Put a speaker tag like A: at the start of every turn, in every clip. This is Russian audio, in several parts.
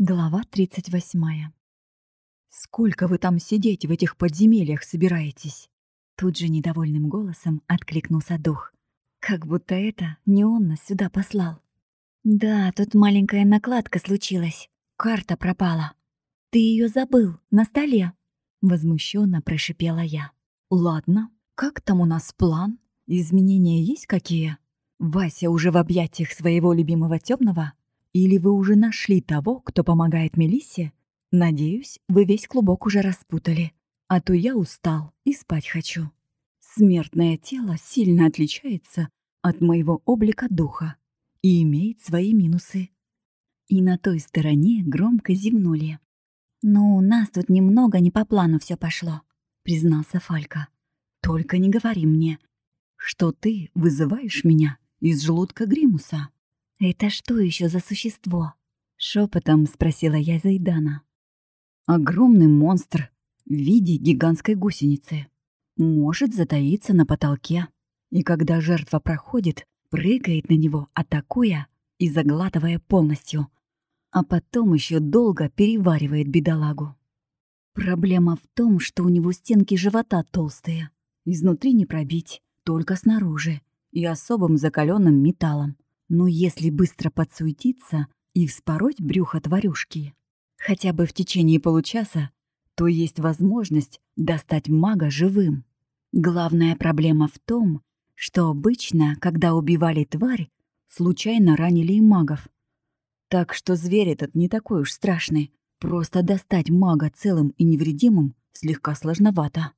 A: Глава 38. «Сколько вы там сидеть в этих подземельях собираетесь?» Тут же недовольным голосом откликнулся дух. Как будто это не он нас сюда послал. «Да, тут маленькая накладка случилась. Карта пропала. Ты ее забыл на столе?» Возмущенно прошипела я. «Ладно, как там у нас план? Изменения есть какие?» Вася уже в объятиях своего любимого темного или вы уже нашли того, кто помогает Мелиссе? Надеюсь, вы весь клубок уже распутали. А то я устал и спать хочу. Смертное тело сильно отличается от моего облика духа и имеет свои минусы. И на той стороне громко зевнули. «Ну, у нас тут немного не по плану все пошло», — признался Фалька. «Только не говори мне, что ты вызываешь меня из желудка Гримуса». «Это что еще за существо?» — шепотом спросила я Зайдана. «Огромный монстр в виде гигантской гусеницы. Может затаиться на потолке. И когда жертва проходит, прыгает на него, атакуя и заглатывая полностью. А потом еще долго переваривает бедолагу. Проблема в том, что у него стенки живота толстые. Изнутри не пробить, только снаружи и особым закаленным металлом. Но если быстро подсуетиться и вспороть брюхо тварюшки, хотя бы в течение получаса, то есть возможность достать мага живым. Главная проблема в том, что обычно, когда убивали тварь, случайно ранили и магов. Так что зверь этот не такой уж страшный. Просто достать мага целым и невредимым слегка сложновато.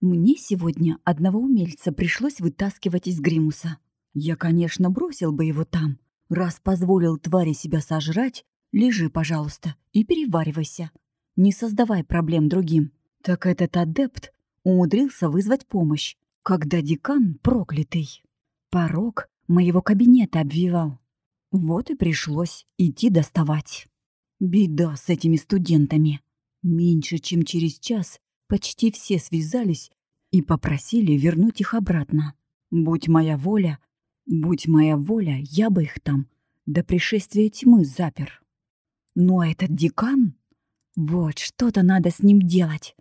A: Мне сегодня одного умельца пришлось вытаскивать из гримуса. Я, конечно, бросил бы его там. Раз позволил твари себя сожрать, лежи, пожалуйста, и переваривайся. Не создавай проблем другим. Так этот адепт умудрился вызвать помощь, когда декан проклятый. Порог моего кабинета обвивал. Вот и пришлось идти доставать. Беда с этими студентами. Меньше чем через час почти все связались и попросили вернуть их обратно. Будь моя воля, Будь моя воля, я бы их там до пришествия тьмы запер. Но этот декан... Вот, что-то надо с ним делать.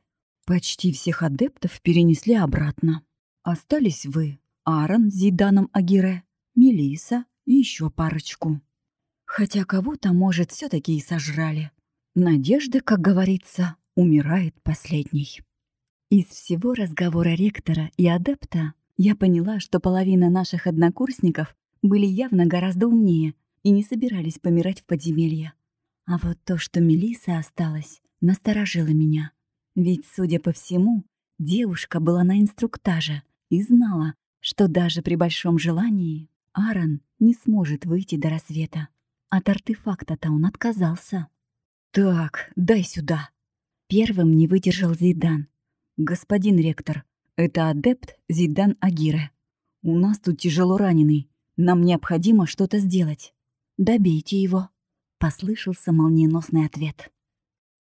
A: Почти всех адептов перенесли обратно. Остались вы, Аарон с Зиданом Агире, Мелиса и еще парочку. Хотя кого-то, может, все таки и сожрали. Надежда, как говорится, умирает последней. Из всего разговора ректора и адепта я поняла, что половина наших однокурсников были явно гораздо умнее и не собирались помирать в подземелье. А вот то, что Мелиса осталась, насторожило меня. Ведь, судя по всему, девушка была на инструктаже и знала, что даже при большом желании Аарон не сможет выйти до рассвета. От артефакта-то он отказался. «Так, дай сюда!» Первым не выдержал Зидан. «Господин ректор, это адепт Зидан Агире. У нас тут тяжело раненый. Нам необходимо что-то сделать. Добейте его. Послышался молниеносный ответ.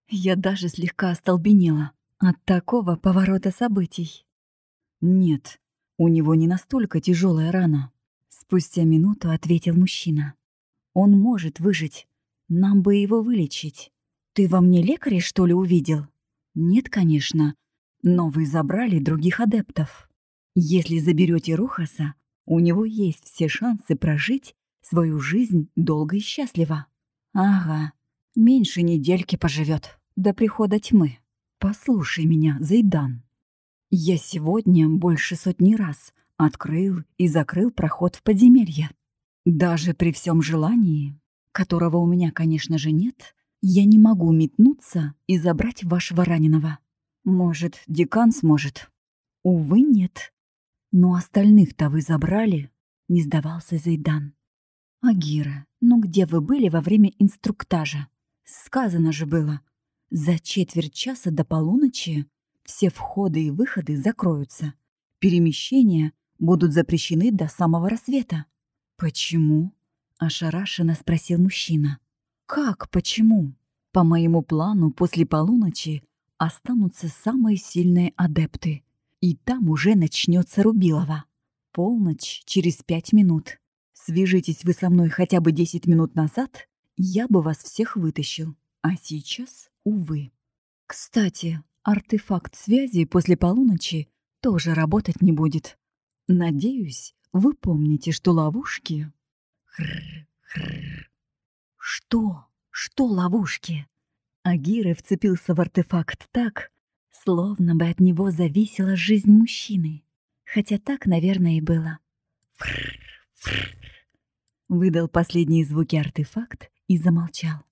A: Я даже слегка остолбенела от такого поворота событий. Нет, у него не настолько тяжелая рана. Спустя минуту ответил мужчина. Он может выжить. Нам бы его вылечить. Ты во мне лекаря, что ли, увидел? Нет, конечно. Но вы забрали других адептов. Если заберете Рухаса, у него есть все шансы прожить свою жизнь долго и счастливо. Ага, меньше недельки поживет до прихода тьмы. Послушай меня, Зайдан. Я сегодня больше сотни раз открыл и закрыл проход в подземелье. Даже при всем желании, которого у меня, конечно же, нет, я не могу метнуться и забрать вашего раненого. Может, декан сможет? Увы, нет. Но остальных-то вы забрали, не сдавался Зайдан. Агира, ну где вы были во время инструктажа? Сказано же было, за четверть часа до полуночи все входы и выходы закроются. Перемещения будут запрещены до самого рассвета. Почему? ошарашенно спросил мужчина. Как почему? По моему плану, после полуночи останутся самые сильные адепты. И там уже начнется Рубилова. Полночь через пять минут. Свяжитесь вы со мной хотя бы десять минут назад, я бы вас всех вытащил. А сейчас, увы. Кстати, артефакт связи после полуночи тоже работать не будет. Надеюсь, вы помните, что ловушки... Хр-хр. Что? Что ловушки? Агира вцепился в артефакт так, словно бы от него зависела жизнь мужчины. Хотя так, наверное, и было. Выдал последние звуки артефакт и замолчал.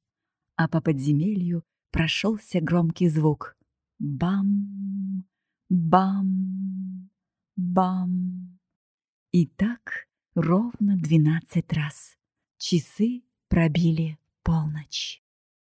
A: А по подземелью прошелся громкий звук. Бам, бам, бам. И так ровно двенадцать раз. Часы пробили полночь.